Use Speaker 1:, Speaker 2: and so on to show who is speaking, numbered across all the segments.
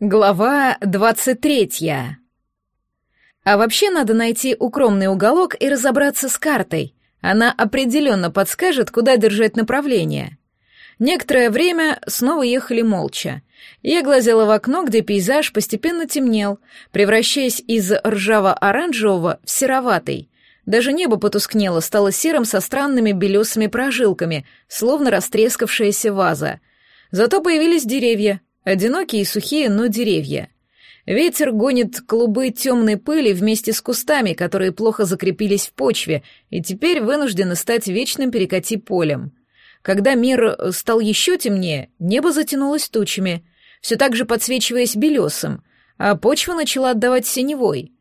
Speaker 1: Глава двадцать третья. А вообще надо найти укромный уголок и разобраться с картой. Она определенно подскажет, куда держать направление. Некоторое время снова ехали молча. Я глазела в окно, где пейзаж постепенно темнел, превращаясь из ржаво-оранжевого в сероватый. Даже небо потускнело, стало серым со странными белесыми прожилками, словно растрескавшаяся ваза. Зато появились деревья, Одинокие и сухие, но деревья. Ветер гонит клубы темной пыли вместе с кустами, которые плохо закрепились в почве, и теперь вынуждены стать вечным перекати полем. Когда мир стал еще темнее, небо затянулось тучами, все так же подсвечиваясь белесым, а почва начала отдавать синевой.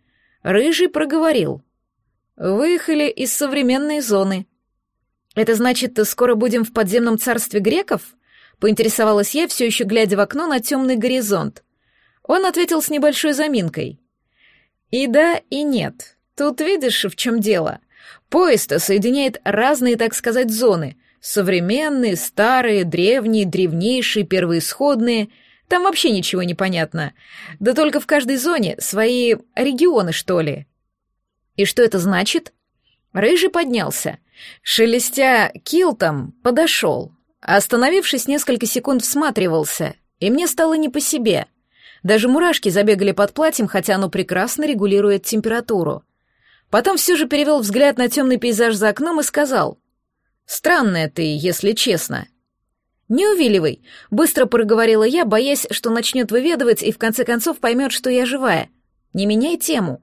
Speaker 1: Рыжий проговорил. «Выехали из современной зоны». «Это значит, скоро будем в подземном царстве греков?» Поинтересовалась я, все еще глядя в окно на темный горизонт. Он ответил с небольшой заминкой. И да, и нет. Тут видишь, в чем дело. Поезд соединяет разные, так сказать, зоны. Современные, старые, древние, древнейшие, первоисходные. Там вообще ничего не понятно. Да только в каждой зоне свои регионы, что ли. И что это значит? Рыжий поднялся. Шелестя килтом, подошел. Остановившись, несколько секунд всматривался, и мне стало не по себе. Даже мурашки забегали под платьем, хотя оно прекрасно регулирует температуру. Потом все же перевел взгляд на темный пейзаж за окном и сказал. «Странная ты, если честно». «Не увиливай», — быстро проговорила я, боясь, что начнет выведывать и в конце концов поймет, что я живая. «Не меняй тему».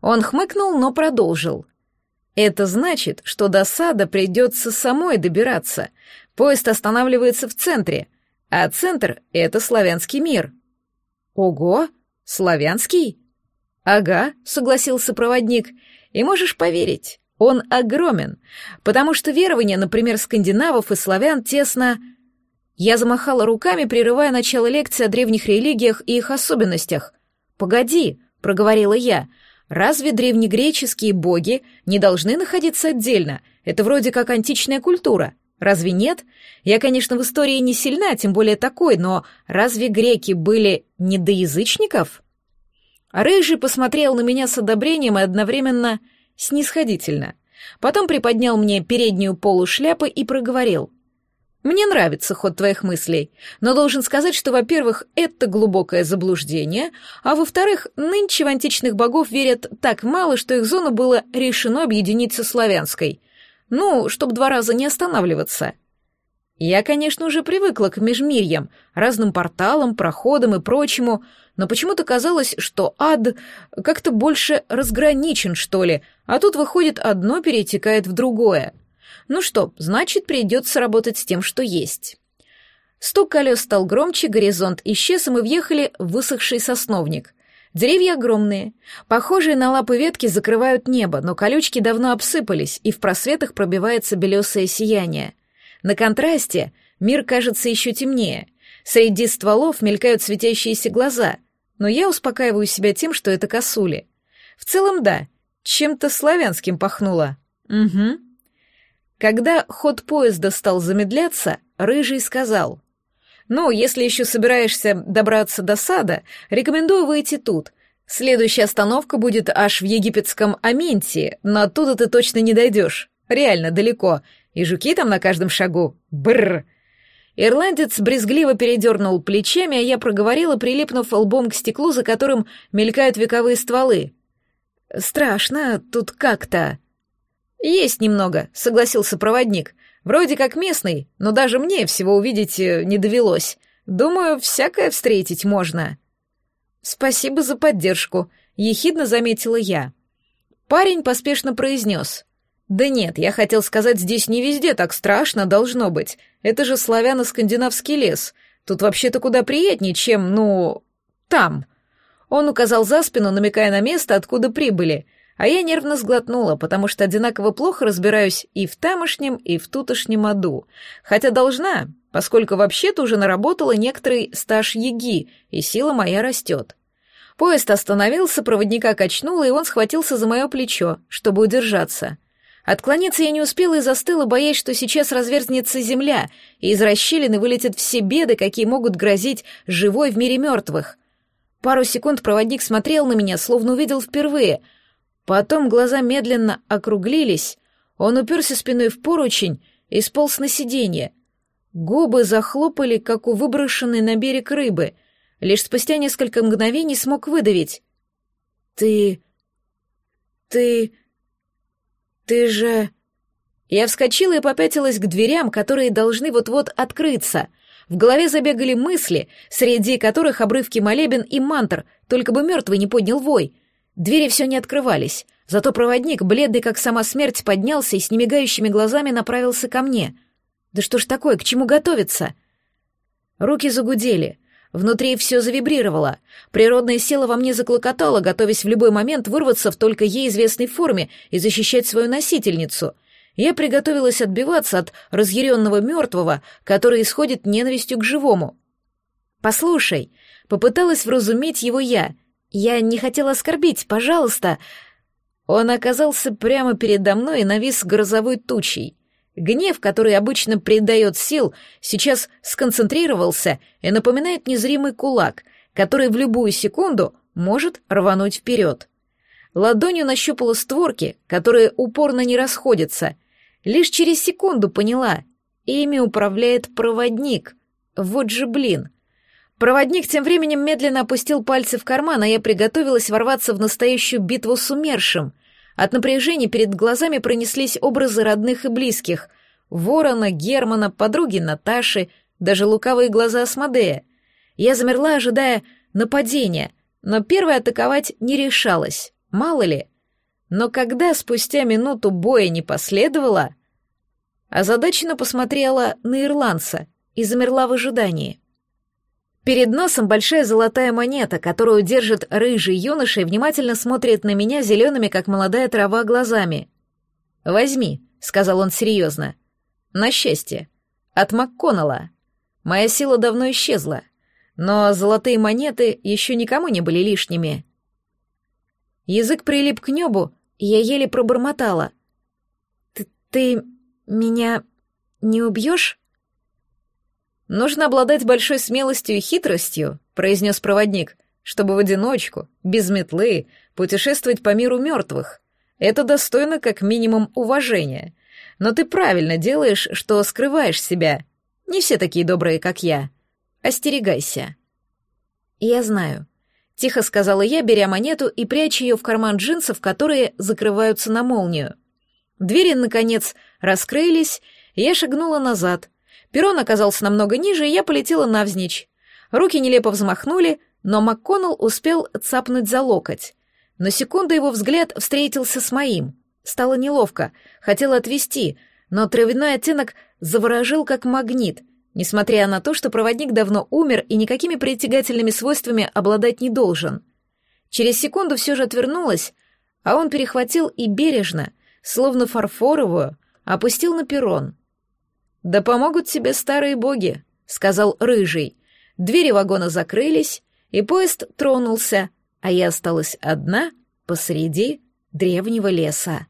Speaker 1: Он хмыкнул, но продолжил. «Это значит, что до сада придется самой добираться, Поезд останавливается в центре, а центр — это славянский мир. Ого, славянский? Ага, согласился проводник, и можешь поверить, он огромен, потому что верования, например, скандинавов и славян тесно... Я замахала руками, прерывая начало лекции о древних религиях и их особенностях. «Погоди», — проговорила я, — «разве древнегреческие боги не должны находиться отдельно? Это вроде как античная культура. Разве нет? Я, конечно, в истории не сильна, тем более такой, но разве греки были недоязычников? Рыжий посмотрел на меня с одобрением и одновременно снисходительно. Потом приподнял мне переднюю полу шляпы и проговорил. «Мне нравится ход твоих мыслей, но должен сказать, что, во-первых, это глубокое заблуждение, а во-вторых, нынче в античных богов верят так мало, что их зону было решено объединить со славянской — ну, чтоб два раза не останавливаться. Я, конечно, уже привыкла к межмирьям, разным порталам, проходам и прочему, но почему-то казалось, что ад как-то больше разграничен, что ли, а тут, выходит, одно перетекает в другое. Ну что, значит, придется работать с тем, что есть. Стук колес стал громче, горизонт исчез, и мы въехали в высохший сосновник. Деревья огромные. Похожие на лапы ветки закрывают небо, но колючки давно обсыпались, и в просветах пробивается белесое сияние. На контрасте мир кажется еще темнее. Среди стволов мелькают светящиеся глаза, но я успокаиваю себя тем, что это косули. В целом, да, чем-то славянским пахнуло. Угу. Когда ход поезда стал замедляться, Рыжий сказал — ну, если еще собираешься добраться до сада, рекомендую выйти тут. Следующая остановка будет аж в египетском Аментии, но оттуда ты точно не дойдешь. Реально далеко. И жуки там на каждом шагу. Бррр. Ирландец брезгливо передернул плечами, а я проговорила, прилипнув лбом к стеклу, за которым мелькают вековые стволы. «Страшно тут как-то». «Есть немного», — согласился проводник. Вроде как местный, но даже мне всего увидеть э, не довелось. Думаю, всякое встретить можно. Спасибо за поддержку, ехидно заметила я. Парень поспешно произнес. Да нет, я хотел сказать, здесь не везде так страшно должно быть. Это же славяно-скандинавский лес. Тут вообще-то куда приятнее, чем, ну, там. Он указал за спину, намекая на место, откуда прибыли — а я нервно сглотнула, потому что одинаково плохо разбираюсь и в тамошнем, и в тутошнем аду. Хотя должна, поскольку вообще-то уже наработала некоторый стаж еги, и сила моя растет. Поезд остановился, проводника качнуло, и он схватился за мое плечо, чтобы удержаться. Отклониться я не успела и застыла, боясь, что сейчас разверзнется земля, и из расщелины вылетят все беды, какие могут грозить живой в мире мертвых. Пару секунд проводник смотрел на меня, словно увидел впервые. Потом глаза медленно округлились, он уперся спиной в поручень и сполз на сиденье. Губы захлопали, как у выброшенной на берег рыбы. Лишь спустя несколько мгновений смог выдавить. «Ты... ты... ты же...» Я вскочила и попятилась к дверям, которые должны вот-вот открыться. В голове забегали мысли, среди которых обрывки молебен и мантр, только бы мертвый не поднял вой. Двери все не открывались, зато проводник, бледный как сама смерть, поднялся и с немигающими глазами направился ко мне. Да что ж такое, к чему готовиться? Руки загудели, внутри все завибрировало, природная сила во мне заклокотала, готовясь в любой момент вырваться в только ей известной форме и защищать свою носительницу — я приготовилась отбиваться от разъяренного мертвого, который исходит ненавистью к живому. «Послушай», — попыталась вразумить его я, — «я не хотела оскорбить, пожалуйста». Он оказался прямо передо мной и навис грозовой тучей. Гнев, который обычно придает сил, сейчас сконцентрировался и напоминает незримый кулак, который в любую секунду может рвануть вперед. Ладонью нащупала створки, которые упорно не расходятся. Лишь через секунду поняла. Ими управляет проводник. Вот же блин. Проводник тем временем медленно опустил пальцы в карман, а я приготовилась ворваться в настоящую битву с умершим. От напряжения перед глазами пронеслись образы родных и близких. Ворона, Германа, подруги Наташи, даже лукавые глаза Асмодея. Я замерла, ожидая нападения, но первой атаковать не решалась. Мало ли. Но когда спустя минуту боя не последовало, озадаченно посмотрела на ирландца и замерла в ожидании. Перед носом большая золотая монета, которую держит рыжий юноша и внимательно смотрит на меня зелеными, как молодая трава, глазами. «Возьми», — сказал он серьезно. «На счастье. От МакКоннелла. Моя сила давно исчезла, но золотые монеты еще никому не были лишними». Язык прилип к небу, и я еле пробормотала. «Ты, ты меня не убьешь?» «Нужно обладать большой смелостью и хитростью», — произнес проводник, «чтобы в одиночку, без метлы, путешествовать по миру мертвых. Это достойно как минимум уважения. Но ты правильно делаешь, что скрываешь себя. Не все такие добрые, как я. Остерегайся». «Я знаю», Тихо сказала я, беря монету и пряча ее в карман джинсов, которые закрываются на молнию. Двери, наконец, раскрылись, и я шагнула назад. Перрон оказался намного ниже, и я полетела навзничь. Руки нелепо взмахнули, но МакКоннелл успел цапнуть за локоть. На секунду его взгляд встретился с моим. Стало неловко, хотела отвести, но травяной оттенок заворожил как магнит, несмотря на то, что проводник давно умер и никакими притягательными свойствами обладать не должен. Через секунду все же отвернулась, а он перехватил и бережно, словно фарфоровую, опустил на перрон. «Да помогут тебе старые боги», — сказал Рыжий. Двери вагона закрылись, и поезд тронулся, а я осталась одна посреди древнего леса.